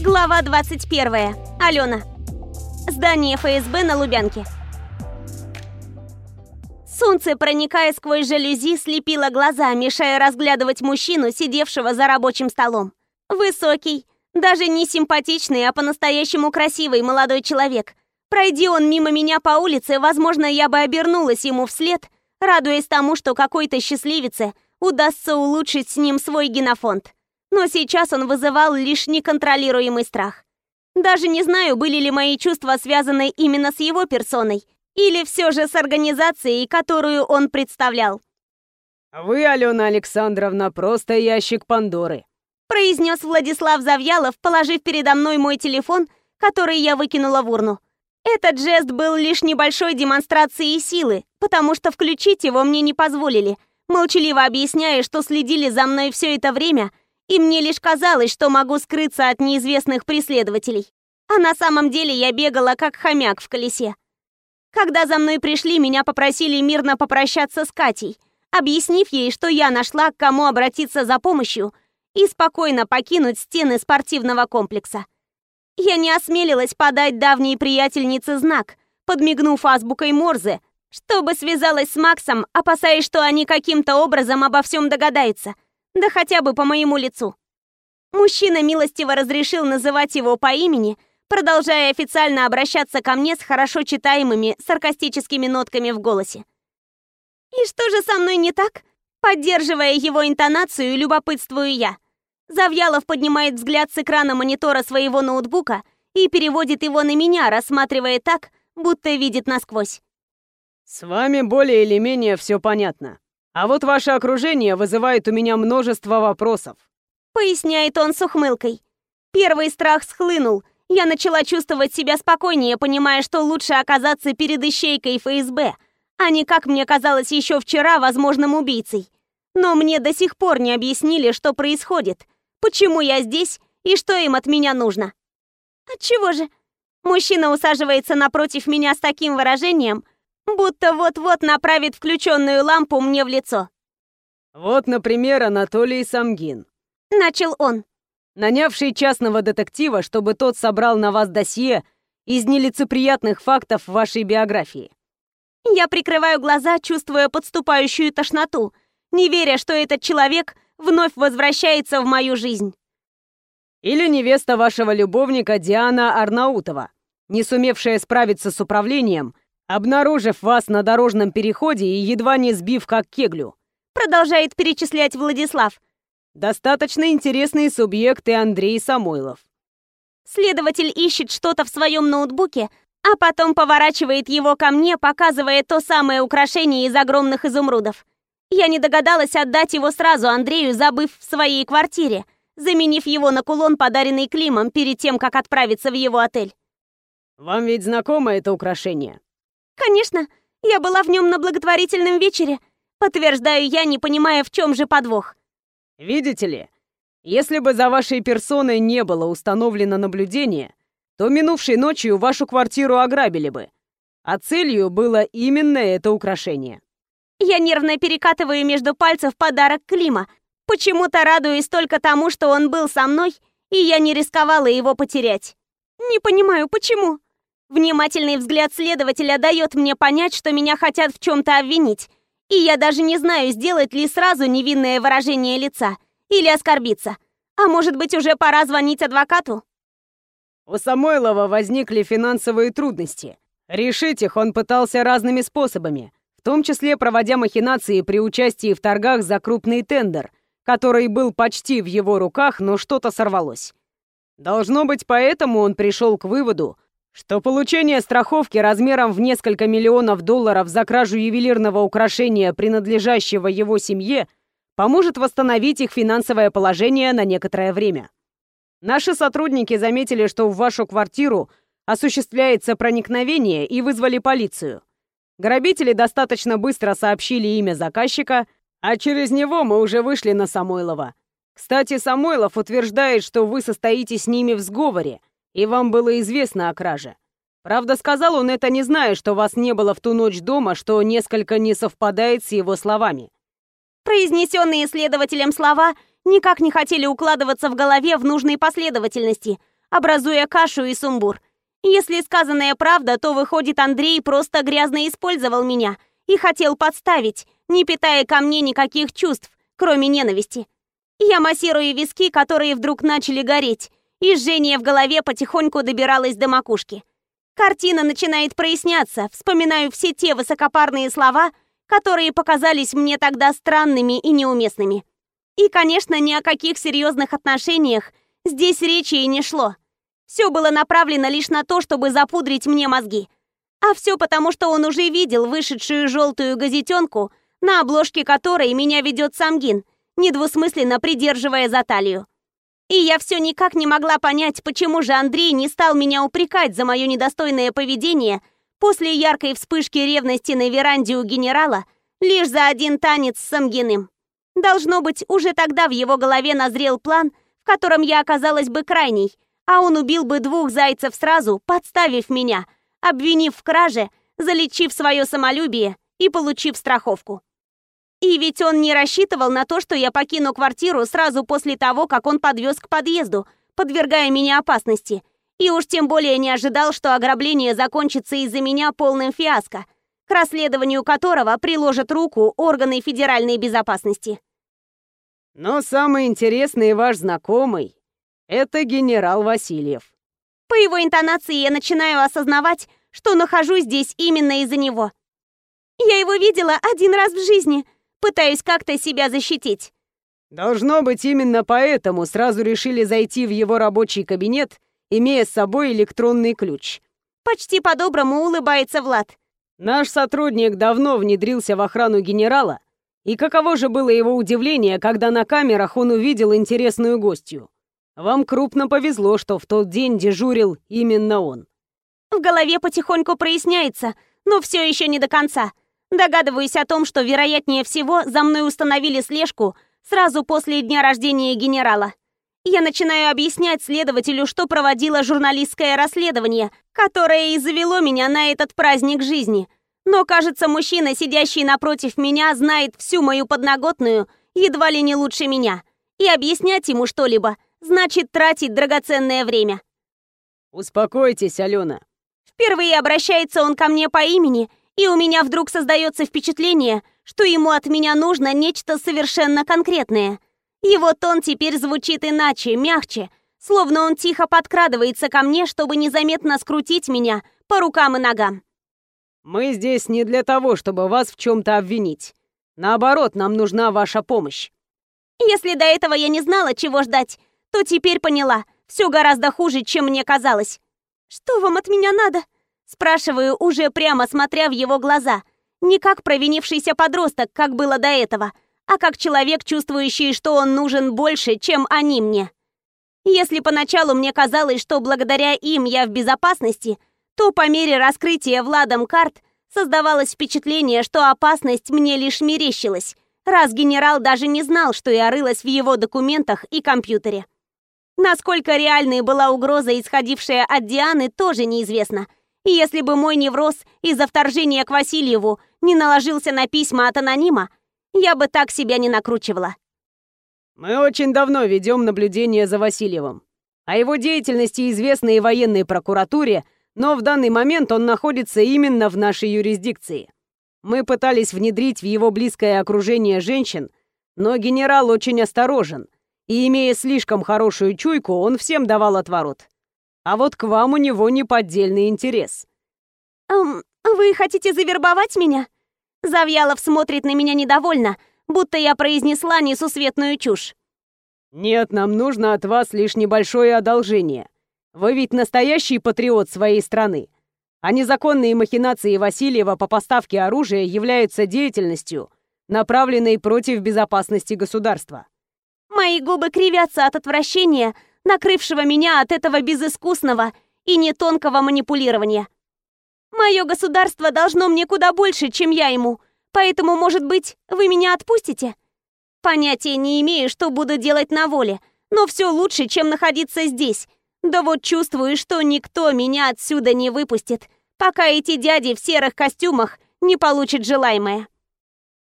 Глава 21. Алена. Здание ФСБ на Лубянке. Солнце, проникая сквозь жалюзи, слепило глаза, мешая разглядывать мужчину, сидевшего за рабочим столом. Высокий, даже не симпатичный, а по-настоящему красивый молодой человек. Пройди он мимо меня по улице, возможно, я бы обернулась ему вслед, радуясь тому, что какой-то счастливице удастся улучшить с ним свой генофонд. Но сейчас он вызывал лишь неконтролируемый страх. Даже не знаю, были ли мои чувства связаны именно с его персоной, или все же с организацией, которую он представлял. «Вы, Алена Александровна, просто ящик Пандоры», произнес Владислав Завьялов, положив передо мной мой телефон, который я выкинула в урну. Этот жест был лишь небольшой демонстрацией силы, потому что включить его мне не позволили, молчаливо объясняя, что следили за мной все это время — и мне лишь казалось, что могу скрыться от неизвестных преследователей. А на самом деле я бегала, как хомяк в колесе. Когда за мной пришли, меня попросили мирно попрощаться с Катей, объяснив ей, что я нашла, к кому обратиться за помощью, и спокойно покинуть стены спортивного комплекса. Я не осмелилась подать давней приятельнице знак, подмигнув азбукой Морзе, чтобы связалась с Максом, опасаясь, что они каким-то образом обо всем догадаются — да хотя бы по моему лицу. Мужчина милостиво разрешил называть его по имени, продолжая официально обращаться ко мне с хорошо читаемыми саркастическими нотками в голосе. «И что же со мной не так?» Поддерживая его интонацию, любопытствую я. Завьялов поднимает взгляд с экрана монитора своего ноутбука и переводит его на меня, рассматривая так, будто видит насквозь. «С вами более или менее все понятно», а вот ваше окружение вызывает у меня множество вопросов. Поясняет он с ухмылкой. Первый страх схлынул. Я начала чувствовать себя спокойнее, понимая, что лучше оказаться перед ищейкой ФСБ, а не, как мне казалось еще вчера, возможным убийцей. Но мне до сих пор не объяснили, что происходит, почему я здесь и что им от меня нужно. Отчего же? Мужчина усаживается напротив меня с таким выражением – будто вот-вот направит включенную лампу мне в лицо. «Вот, например, Анатолий Самгин», — начал он. «Нанявший частного детектива, чтобы тот собрал на вас досье из нелицеприятных фактов вашей биографии». Я прикрываю глаза, чувствуя подступающую тошноту, не веря, что этот человек вновь возвращается в мою жизнь. Или невеста вашего любовника Диана Арнаутова, не сумевшая справиться с управлением — обнаружив вас на дорожном переходе и едва не сбив как кеглю. Продолжает перечислять Владислав. Достаточно интересные субъекты Андрей Самойлов. Следователь ищет что-то в своем ноутбуке, а потом поворачивает его ко мне, показывая то самое украшение из огромных изумрудов. Я не догадалась отдать его сразу Андрею, забыв в своей квартире, заменив его на кулон, подаренный Климом, перед тем, как отправиться в его отель. «Вам ведь знакомо это украшение?» «Конечно, я была в нем на благотворительном вечере», подтверждаю я, не понимая, в чем же подвох. «Видите ли, если бы за вашей персоной не было установлено наблюдение, то минувшей ночью вашу квартиру ограбили бы, а целью было именно это украшение». Я нервно перекатываю между пальцев подарок Клима, почему-то радуюсь только тому, что он был со мной, и я не рисковала его потерять. Не понимаю, почему. Внимательный взгляд следователя дает мне понять, что меня хотят в чем-то обвинить. И я даже не знаю, сделать ли сразу невинное выражение лица или оскорбиться. А может быть, уже пора звонить адвокату? У Самойлова возникли финансовые трудности. Решить их он пытался разными способами, в том числе проводя махинации при участии в торгах за крупный тендер, который был почти в его руках, но что-то сорвалось. Должно быть, поэтому он пришел к выводу, что получение страховки размером в несколько миллионов долларов за кражу ювелирного украшения, принадлежащего его семье, поможет восстановить их финансовое положение на некоторое время. Наши сотрудники заметили, что в вашу квартиру осуществляется проникновение и вызвали полицию. Грабители достаточно быстро сообщили имя заказчика, а через него мы уже вышли на Самойлова. Кстати, Самойлов утверждает, что вы состоите с ними в сговоре – и вам было известно о краже. Правда, сказал он это, не зная, что вас не было в ту ночь дома, что несколько не совпадает с его словами. Произнесенные следователем слова никак не хотели укладываться в голове в нужной последовательности, образуя кашу и сумбур. Если сказанная правда, то выходит, Андрей просто грязно использовал меня и хотел подставить, не питая ко мне никаких чувств, кроме ненависти. Я массирую виски, которые вдруг начали гореть, и жжение в голове потихоньку добиралось до макушки. Картина начинает проясняться, вспоминаю все те высокопарные слова, которые показались мне тогда странными и неуместными. И, конечно, ни о каких серьезных отношениях здесь речи и не шло. Все было направлено лишь на то, чтобы запудрить мне мозги. А все потому, что он уже видел вышедшую желтую газетенку, на обложке которой меня ведет Самгин, недвусмысленно придерживая за талию. И я все никак не могла понять, почему же Андрей не стал меня упрекать за мое недостойное поведение после яркой вспышки ревности на веранде у генерала лишь за один танец с Самгиным. Должно быть, уже тогда в его голове назрел план, в котором я оказалась бы крайней, а он убил бы двух зайцев сразу, подставив меня, обвинив в краже, залечив свое самолюбие и получив страховку. И ведь он не рассчитывал на то, что я покину квартиру сразу после того, как он подвез к подъезду, подвергая меня опасности. И уж тем более не ожидал, что ограбление закончится из-за меня полным фиаско, к расследованию которого приложат руку органы федеральной безопасности. Но самый интересный ваш знакомый — это генерал Васильев. По его интонации я начинаю осознавать, что нахожусь здесь именно из-за него. Я его видела один раз в жизни — Пытаюсь как-то себя защитить. Должно быть, именно поэтому сразу решили зайти в его рабочий кабинет, имея с собой электронный ключ. Почти по-доброму улыбается Влад. Наш сотрудник давно внедрился в охрану генерала, и каково же было его удивление, когда на камерах он увидел интересную гостью. Вам крупно повезло, что в тот день дежурил именно он. В голове потихоньку проясняется, но все еще не до конца. Догадываюсь о том, что, вероятнее всего, за мной установили слежку сразу после дня рождения генерала. Я начинаю объяснять следователю, что проводила журналистское расследование, которое и завело меня на этот праздник жизни. Но, кажется, мужчина, сидящий напротив меня, знает всю мою подноготную едва ли не лучше меня. И объяснять ему что-либо значит тратить драгоценное время. «Успокойтесь, Алена». Впервые обращается он ко мне по имени и у меня вдруг создается впечатление, что ему от меня нужно нечто совершенно конкретное. Его тон теперь звучит иначе, мягче, словно он тихо подкрадывается ко мне, чтобы незаметно скрутить меня по рукам и ногам. «Мы здесь не для того, чтобы вас в чем-то обвинить. Наоборот, нам нужна ваша помощь». Если до этого я не знала, чего ждать, то теперь поняла, все гораздо хуже, чем мне казалось. «Что вам от меня надо?» Спрашиваю, уже прямо смотря в его глаза. Не как провинившийся подросток, как было до этого, а как человек, чувствующий, что он нужен больше, чем они мне. Если поначалу мне казалось, что благодаря им я в безопасности, то по мере раскрытия Владом карт создавалось впечатление, что опасность мне лишь мерещилась, раз генерал даже не знал, что я рылась в его документах и компьютере. Насколько реальной была угроза, исходившая от Дианы, тоже неизвестно – если бы мой невроз из-за вторжения к Васильеву не наложился на письма от анонима, я бы так себя не накручивала. Мы очень давно ведем наблюдение за Васильевым. О его деятельности известно и военной прокуратуре, но в данный момент он находится именно в нашей юрисдикции. Мы пытались внедрить в его близкое окружение женщин, но генерал очень осторожен, и, имея слишком хорошую чуйку, он всем давал отворот. А вот к вам у него неподдельный интерес. «Эм, вы хотите завербовать меня?» Завьялов смотрит на меня недовольно, будто я произнесла несусветную чушь. «Нет, нам нужно от вас лишь небольшое одолжение. Вы ведь настоящий патриот своей страны. А незаконные махинации Васильева по поставке оружия являются деятельностью, направленной против безопасности государства». Мои губы кривятся от отвращения, накрывшего меня от этого безыскусного и не тонкого манипулирования. Мое государство должно мне куда больше, чем я ему, поэтому, может быть, вы меня отпустите? Понятия не имею, что буду делать на воле, но все лучше, чем находиться здесь. Да вот чувствую, что никто меня отсюда не выпустит, пока эти дяди в серых костюмах не получат желаемое.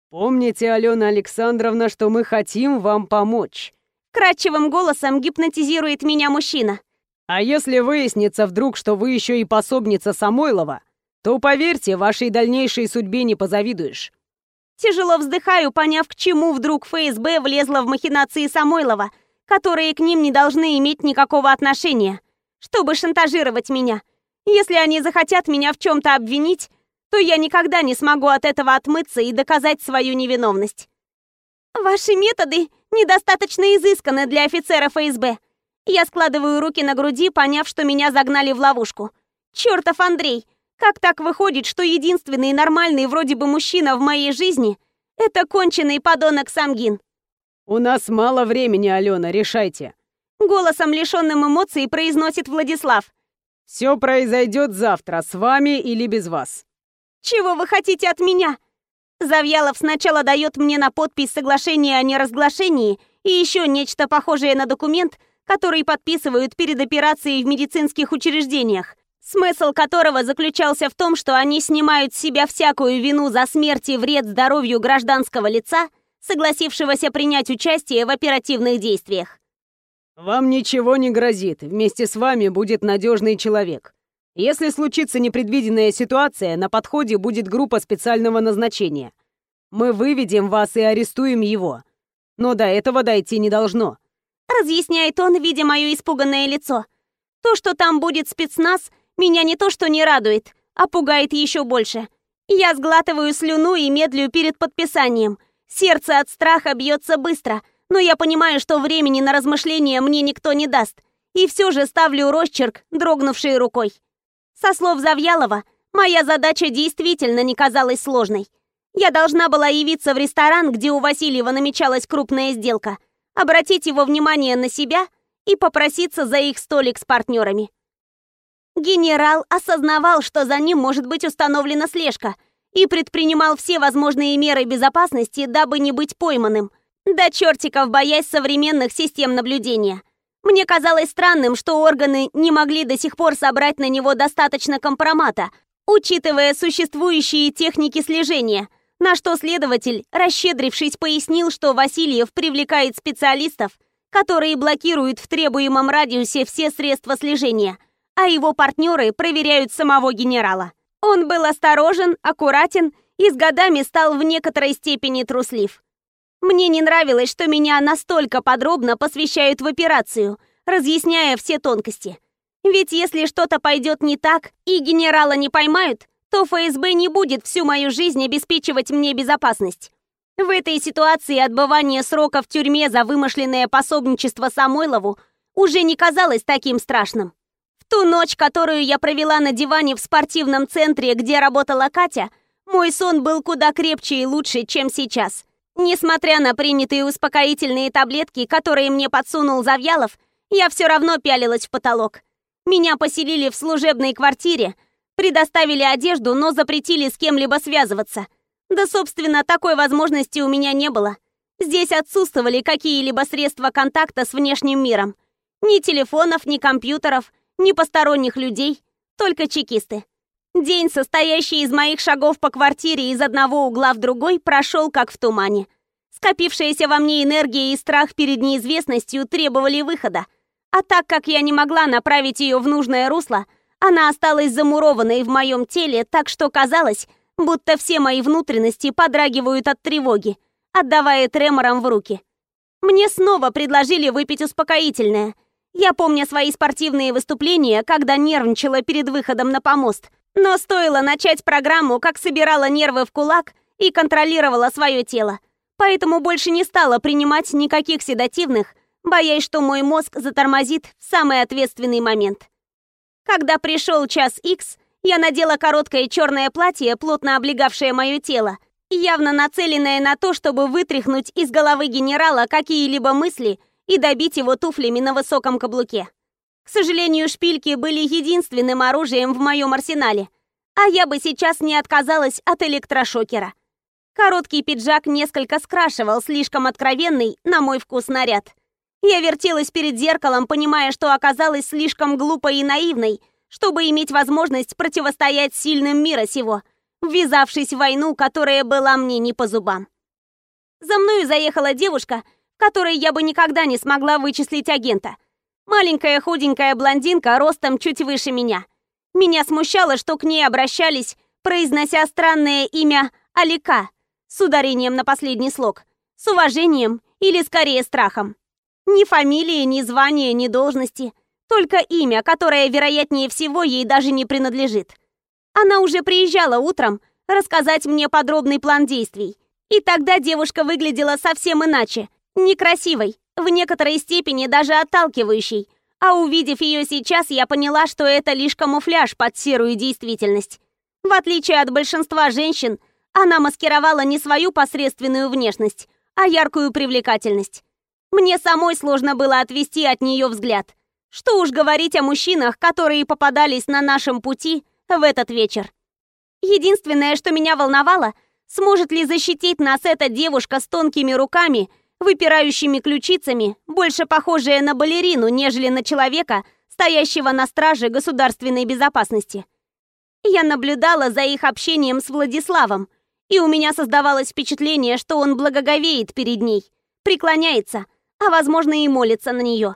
Помните, Алена Александровна, что мы хотим вам помочь. Кратчевым голосом гипнотизирует меня мужчина. А если выяснится вдруг, что вы еще и пособница Самойлова, то, поверьте, вашей дальнейшей судьбе не позавидуешь. Тяжело вздыхаю, поняв, к чему вдруг ФСБ влезла в махинации Самойлова, которые к ним не должны иметь никакого отношения, чтобы шантажировать меня. Если они захотят меня в чем-то обвинить, то я никогда не смогу от этого отмыться и доказать свою невиновность. Ваши методы недостаточно изысканы для офицера ФСБ. Я складываю руки на груди, поняв, что меня загнали в ловушку. Чертов Андрей! Как так выходит, что единственный нормальный вроде бы мужчина в моей жизни — это конченый подонок Самгин? «У нас мало времени, Алена, решайте». Голосом, лишенным эмоций, произносит Владислав. «Все произойдет завтра, с вами или без вас». «Чего вы хотите от меня?» Завьялов сначала дает мне на подпись соглашение о неразглашении и еще нечто похожее на документ, который подписывают перед операцией в медицинских учреждениях, смысл которого заключался в том, что они снимают с себя всякую вину за смерть и вред здоровью гражданского лица, согласившегося принять участие в оперативных действиях. «Вам ничего не грозит, вместе с вами будет надежный человек. Если случится непредвиденная ситуация, на подходе будет группа специального назначения. Мы выведем вас и арестуем его. Но до этого дойти не должно. Разъясняет он, видя мое испуганное лицо. То, что там будет спецназ, меня не то что не радует, а пугает еще больше. Я сглатываю слюну и медлю перед подписанием. Сердце от страха бьется быстро, но я понимаю, что времени на размышления мне никто не даст. И все же ставлю росчерк, дрогнувшей рукой. Со слов Завьялова, моя задача действительно не казалась сложной. Я должна была явиться в ресторан, где у Васильева намечалась крупная сделка, обратить его внимание на себя и попроситься за их столик с партнерами. Генерал осознавал, что за ним может быть установлена слежка, и предпринимал все возможные меры безопасности, дабы не быть пойманным, до чертиков боясь современных систем наблюдения – мне казалось странным, что органы не могли до сих пор собрать на него достаточно компромата, учитывая существующие техники слежения, на что следователь, расщедрившись, пояснил, что Васильев привлекает специалистов, которые блокируют в требуемом радиусе все средства слежения, а его партнеры проверяют самого генерала. Он был осторожен, аккуратен и с годами стал в некоторой степени труслив. Мне не нравилось, что меня настолько подробно посвящают в операцию, разъясняя все тонкости. Ведь если что-то пойдет не так и генерала не поймают, то ФСБ не будет всю мою жизнь обеспечивать мне безопасность. В этой ситуации отбывание срока в тюрьме за вымышленное пособничество Самойлову уже не казалось таким страшным. В ту ночь, которую я провела на диване в спортивном центре, где работала Катя, мой сон был куда крепче и лучше, чем сейчас. Несмотря на принятые успокоительные таблетки, которые мне подсунул Завьялов, я все равно пялилась в потолок. Меня поселили в служебной квартире, предоставили одежду, но запретили с кем-либо связываться. Да, собственно, такой возможности у меня не было. Здесь отсутствовали какие-либо средства контакта с внешним миром. Ни телефонов, ни компьютеров, ни посторонних людей, только чекисты. День, состоящий из моих шагов по квартире из одного угла в другой, прошел как в тумане. Скопившаяся во мне энергия и страх перед неизвестностью требовали выхода. А так как я не могла направить ее в нужное русло, она осталась замурованной в моем теле, так что казалось, будто все мои внутренности подрагивают от тревоги, отдавая тремором в руки. Мне снова предложили выпить успокоительное. Я помню свои спортивные выступления, когда нервничала перед выходом на помост – но стоило начать программу, как собирала нервы в кулак и контролировала свое тело. Поэтому больше не стала принимать никаких седативных, боясь, что мой мозг затормозит в самый ответственный момент. Когда пришел час X, я надела короткое черное платье, плотно облегавшее мое тело, явно нацеленное на то, чтобы вытряхнуть из головы генерала какие-либо мысли и добить его туфлями на высоком каблуке. К сожалению, шпильки были единственным оружием в моем арсенале, а я бы сейчас не отказалась от электрошокера. Короткий пиджак несколько скрашивал слишком откровенный, на мой вкус, наряд. Я вертелась перед зеркалом, понимая, что оказалась слишком глупой и наивной, чтобы иметь возможность противостоять сильным мира сего, ввязавшись в войну, которая была мне не по зубам. За мною заехала девушка, которой я бы никогда не смогла вычислить агента — Маленькая худенькая блондинка ростом чуть выше меня. Меня смущало, что к ней обращались, произнося странное имя Алика с ударением на последний слог, с уважением или скорее страхом. Ни фамилии, ни звания, ни должности, только имя, которое, вероятнее всего, ей даже не принадлежит. Она уже приезжала утром рассказать мне подробный план действий. И тогда девушка выглядела совсем иначе, некрасивой, в некоторой степени даже отталкивающей. А увидев ее сейчас, я поняла, что это лишь камуфляж под серую действительность. В отличие от большинства женщин, она маскировала не свою посредственную внешность, а яркую привлекательность. Мне самой сложно было отвести от нее взгляд. Что уж говорить о мужчинах, которые попадались на нашем пути в этот вечер. Единственное, что меня волновало, сможет ли защитить нас эта девушка с тонкими руками, выпирающими ключицами, больше похожая на балерину, нежели на человека, стоящего на страже государственной безопасности. Я наблюдала за их общением с Владиславом, и у меня создавалось впечатление, что он благоговеет перед ней, преклоняется, а, возможно, и молится на нее.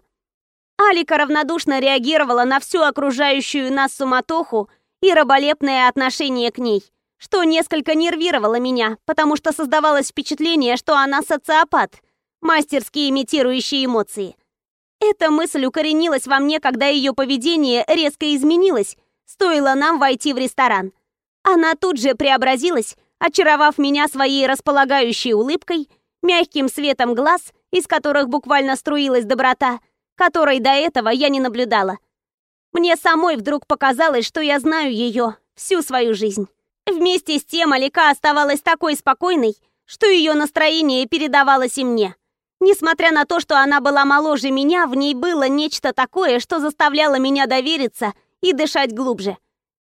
Алика равнодушно реагировала на всю окружающую нас суматоху и раболепное отношение к ней, что несколько нервировало меня, потому что создавалось впечатление, что она социопат, мастерски имитирующий эмоции. Эта мысль укоренилась во мне, когда ее поведение резко изменилось, стоило нам войти в ресторан. Она тут же преобразилась, очаровав меня своей располагающей улыбкой, мягким светом глаз, из которых буквально струилась доброта, которой до этого я не наблюдала. Мне самой вдруг показалось, что я знаю ее всю свою жизнь. Вместе с тем Алика оставалась такой спокойной, что ее настроение передавалось и мне. Несмотря на то, что она была моложе меня, в ней было нечто такое, что заставляло меня довериться и дышать глубже.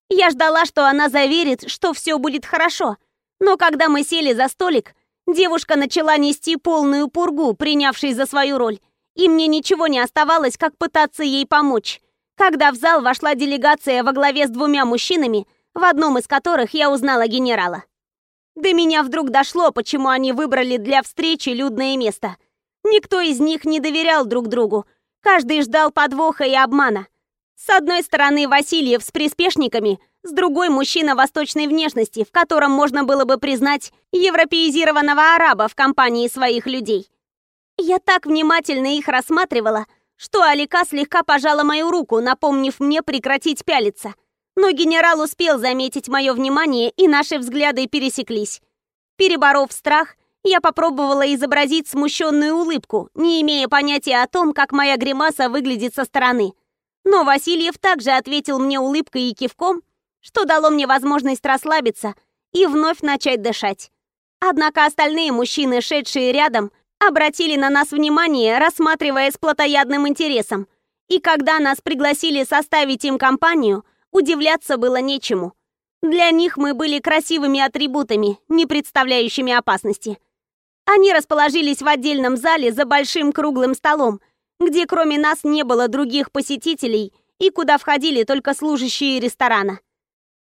Я ждала, что она заверит, что все будет хорошо. Но когда мы сели за столик, девушка начала нести полную пургу, принявшей за свою роль. И мне ничего не оставалось, как пытаться ей помочь когда в зал вошла делегация во главе с двумя мужчинами, в одном из которых я узнала генерала. До меня вдруг дошло, почему они выбрали для встречи людное место. Никто из них не доверял друг другу. Каждый ждал подвоха и обмана. С одной стороны Васильев с приспешниками, с другой мужчина восточной внешности, в котором можно было бы признать европеизированного араба в компании своих людей. Я так внимательно их рассматривала, что Алика слегка пожала мою руку, напомнив мне прекратить пялиться. Но генерал успел заметить мое внимание, и наши взгляды пересеклись. Переборов страх, я попробовала изобразить смущенную улыбку, не имея понятия о том, как моя гримаса выглядит со стороны. Но Васильев также ответил мне улыбкой и кивком, что дало мне возможность расслабиться и вновь начать дышать. Однако остальные мужчины, шедшие рядом, обратили на нас внимание, рассматривая с плотоядным интересом. И когда нас пригласили составить им компанию, удивляться было нечему. Для них мы были красивыми атрибутами, не представляющими опасности. Они расположились в отдельном зале за большим круглым столом, где кроме нас не было других посетителей и куда входили только служащие ресторана.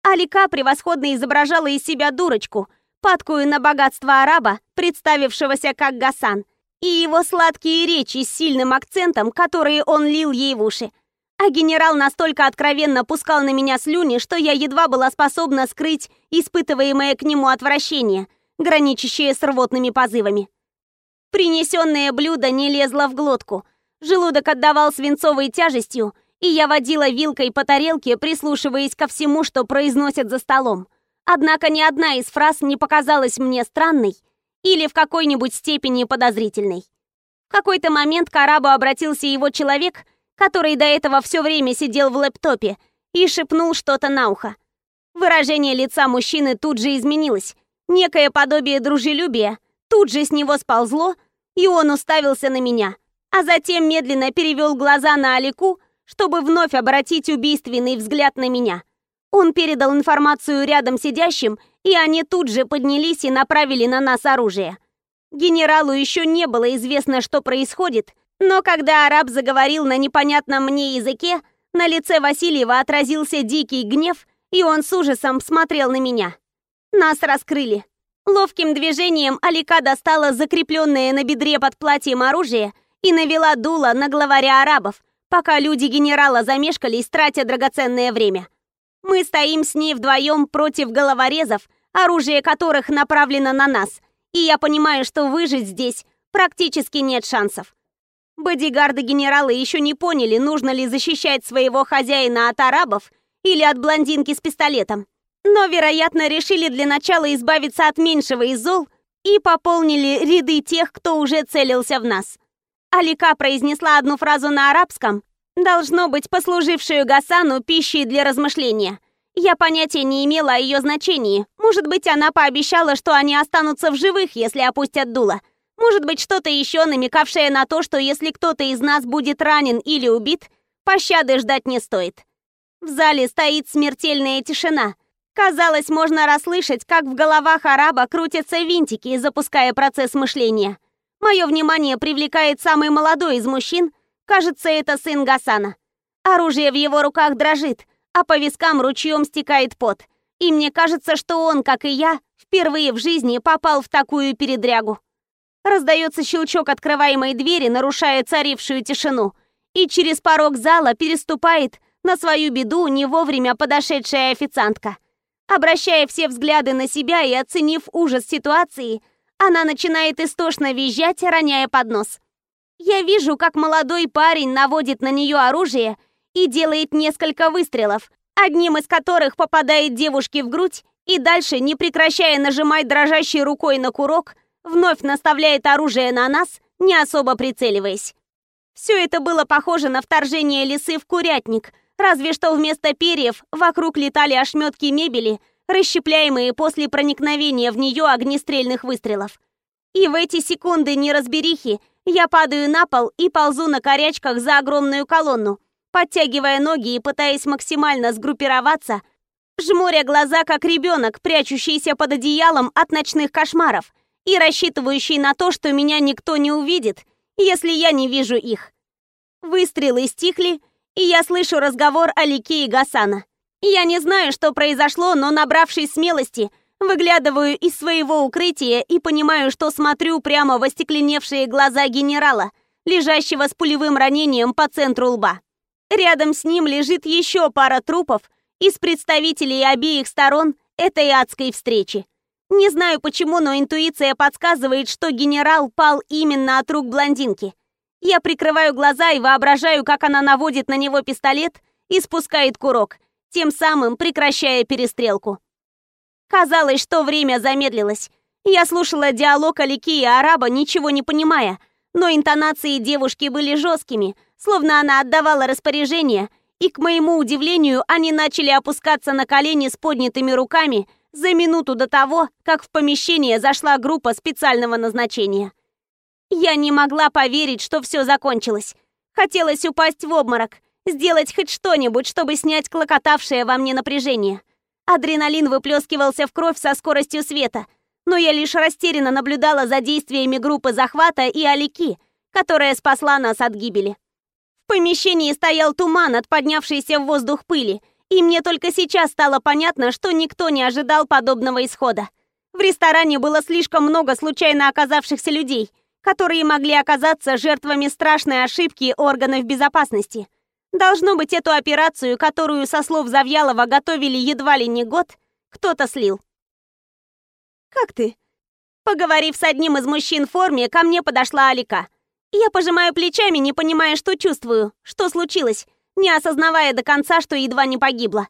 Алика превосходно изображала из себя дурочку – падкую на богатство араба, представившегося как Гасан, и его сладкие речи с сильным акцентом, которые он лил ей в уши. А генерал настолько откровенно пускал на меня слюни, что я едва была способна скрыть испытываемое к нему отвращение, граничащее с рвотными позывами. Принесенное блюдо не лезло в глотку. Желудок отдавал свинцовой тяжестью, и я водила вилкой по тарелке, прислушиваясь ко всему, что произносят за столом. Однако ни одна из фраз не показалась мне странной или в какой-нибудь степени подозрительной. В какой-то момент к арабу обратился его человек, который до этого все время сидел в лэптопе, и шепнул что-то на ухо. Выражение лица мужчины тут же изменилось. Некое подобие дружелюбия тут же с него сползло, и он уставился на меня, а затем медленно перевел глаза на Алику, чтобы вновь обратить убийственный взгляд на меня. Он передал информацию рядом сидящим, и они тут же поднялись и направили на нас оружие. Генералу еще не было известно, что происходит, но когда араб заговорил на непонятном мне языке, на лице Васильева отразился дикий гнев, и он с ужасом смотрел на меня. Нас раскрыли. Ловким движением Алика достала закрепленное на бедре под платьем оружие и навела дуло на главаря арабов, пока люди генерала замешкались, тратя драгоценное время. Мы стоим с ней вдвоем против головорезов, оружие которых направлено на нас, и я понимаю, что выжить здесь практически нет шансов. Бодигарды генерала еще не поняли, нужно ли защищать своего хозяина от арабов или от блондинки с пистолетом. Но, вероятно, решили для начала избавиться от меньшего из зол и пополнили ряды тех, кто уже целился в нас. Алика произнесла одну фразу на арабском, должно быть, послужившую Гасану пищей для размышления. Я понятия не имела о ее значении. Может быть, она пообещала, что они останутся в живых, если опустят дуло. Может быть, что-то еще, намекавшее на то, что если кто-то из нас будет ранен или убит, пощады ждать не стоит. В зале стоит смертельная тишина. Казалось, можно расслышать, как в головах араба крутятся винтики, запуская процесс мышления. Мое внимание привлекает самый молодой из мужчин. Кажется, это сын Гасана. Оружие в его руках дрожит, а по вискам ручьем стекает пот. И мне кажется, что он, как и я, впервые в жизни попал в такую передрягу. Раздается щелчок открываемой двери, нарушая царившую тишину. И через порог зала переступает на свою беду не вовремя подошедшая официантка. Обращая все взгляды на себя и оценив ужас ситуации, она начинает истошно визжать, роняя поднос. Я вижу, как молодой парень наводит на нее оружие и делает несколько выстрелов, одним из которых попадает девушке в грудь и дальше, не прекращая нажимать дрожащей рукой на курок, вновь наставляет оружие на нас, не особо прицеливаясь. Все это было похоже на вторжение лисы в курятник, Разве что вместо перьев вокруг летали ошметки мебели, расщепляемые после проникновения в нее огнестрельных выстрелов. И в эти секунды неразберихи я падаю на пол и ползу на корячках за огромную колонну, подтягивая ноги и пытаясь максимально сгруппироваться, жмуря глаза, как ребенок, прячущийся под одеялом от ночных кошмаров и рассчитывающий на то, что меня никто не увидит, если я не вижу их. Выстрелы стихли, и я слышу разговор Алики и Гасана. Я не знаю, что произошло, но, набравшись смелости, выглядываю из своего укрытия и понимаю, что смотрю прямо в остекленевшие глаза генерала, лежащего с пулевым ранением по центру лба. Рядом с ним лежит еще пара трупов из представителей обеих сторон этой адской встречи. Не знаю почему, но интуиция подсказывает, что генерал пал именно от рук блондинки. Я прикрываю глаза и воображаю, как она наводит на него пистолет и спускает курок, тем самым прекращая перестрелку. Казалось, что время замедлилось. Я слушала диалог Алики и араба, ничего не понимая, но интонации девушки были жесткими, словно она отдавала распоряжение, и, к моему удивлению, они начали опускаться на колени с поднятыми руками за минуту до того, как в помещение зашла группа специального назначения. Я не могла поверить, что все закончилось. Хотелось упасть в обморок, сделать хоть что-нибудь, чтобы снять клокотавшее во мне напряжение. Адреналин выплескивался в кровь со скоростью света, но я лишь растерянно наблюдала за действиями группы захвата и Алики, которая спасла нас от гибели. В помещении стоял туман от поднявшейся в воздух пыли, и мне только сейчас стало понятно, что никто не ожидал подобного исхода. В ресторане было слишком много случайно оказавшихся людей, которые могли оказаться жертвами страшной ошибки органов безопасности. Должно быть, эту операцию, которую, со слов Завьялова, готовили едва ли не год, кто-то слил. «Как ты?» Поговорив с одним из мужчин в форме, ко мне подошла Алика. Я пожимаю плечами, не понимая, что чувствую, что случилось, не осознавая до конца, что едва не погибла.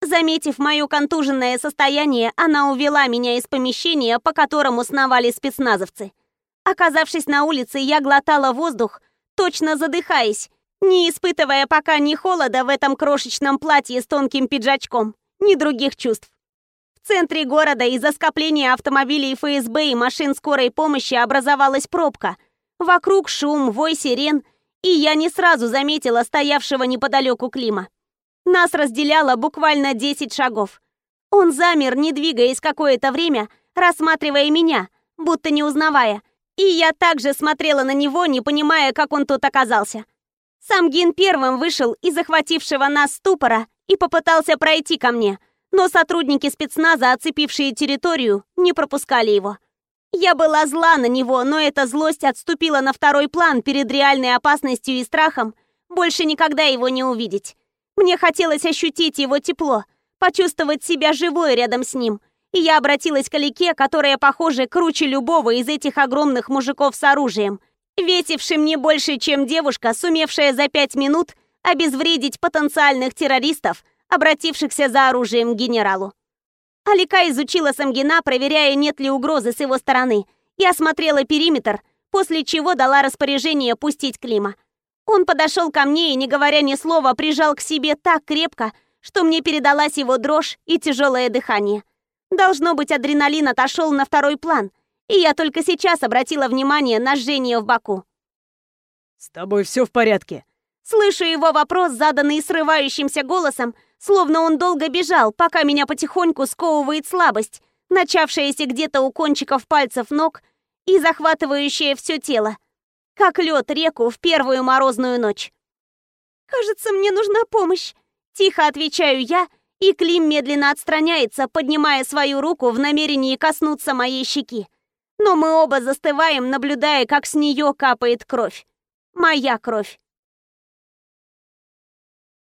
Заметив мое контуженное состояние, она увела меня из помещения, по которому сновали спецназовцы. Оказавшись на улице, я глотала воздух, точно задыхаясь, не испытывая пока ни холода в этом крошечном платье с тонким пиджачком, ни других чувств. В центре города из-за скопления автомобилей ФСБ и машин скорой помощи образовалась пробка. Вокруг шум, вой сирен, и я не сразу заметила стоявшего неподалеку Клима. Нас разделяло буквально 10 шагов. Он замер, не двигаясь какое-то время, рассматривая меня, будто не узнавая – и я также смотрела на него, не понимая, как он тут оказался. Сам Гин первым вышел из захватившего нас ступора и попытался пройти ко мне, но сотрудники спецназа, оцепившие территорию, не пропускали его. Я была зла на него, но эта злость отступила на второй план перед реальной опасностью и страхом, больше никогда его не увидеть. Мне хотелось ощутить его тепло, почувствовать себя живой рядом с ним. И я обратилась к Алике, которая, похоже, круче любого из этих огромных мужиков с оружием, весившим не больше, чем девушка, сумевшая за пять минут обезвредить потенциальных террористов, обратившихся за оружием к генералу. Алика изучила Самгина, проверяя, нет ли угрозы с его стороны, и осмотрела периметр, после чего дала распоряжение пустить Клима. Он подошел ко мне и, не говоря ни слова, прижал к себе так крепко, что мне передалась его дрожь и тяжелое дыхание. Должно быть, адреналин отошел на второй план, и я только сейчас обратила внимание на жжение в боку. «С тобой все в порядке?» Слышу его вопрос, заданный срывающимся голосом, словно он долго бежал, пока меня потихоньку сковывает слабость, начавшаяся где-то у кончиков пальцев ног и захватывающая все тело, как лед реку в первую морозную ночь. «Кажется, мне нужна помощь», — тихо отвечаю я, и Клим медленно отстраняется, поднимая свою руку в намерении коснуться моей щеки. Но мы оба застываем, наблюдая, как с нее капает кровь. Моя кровь.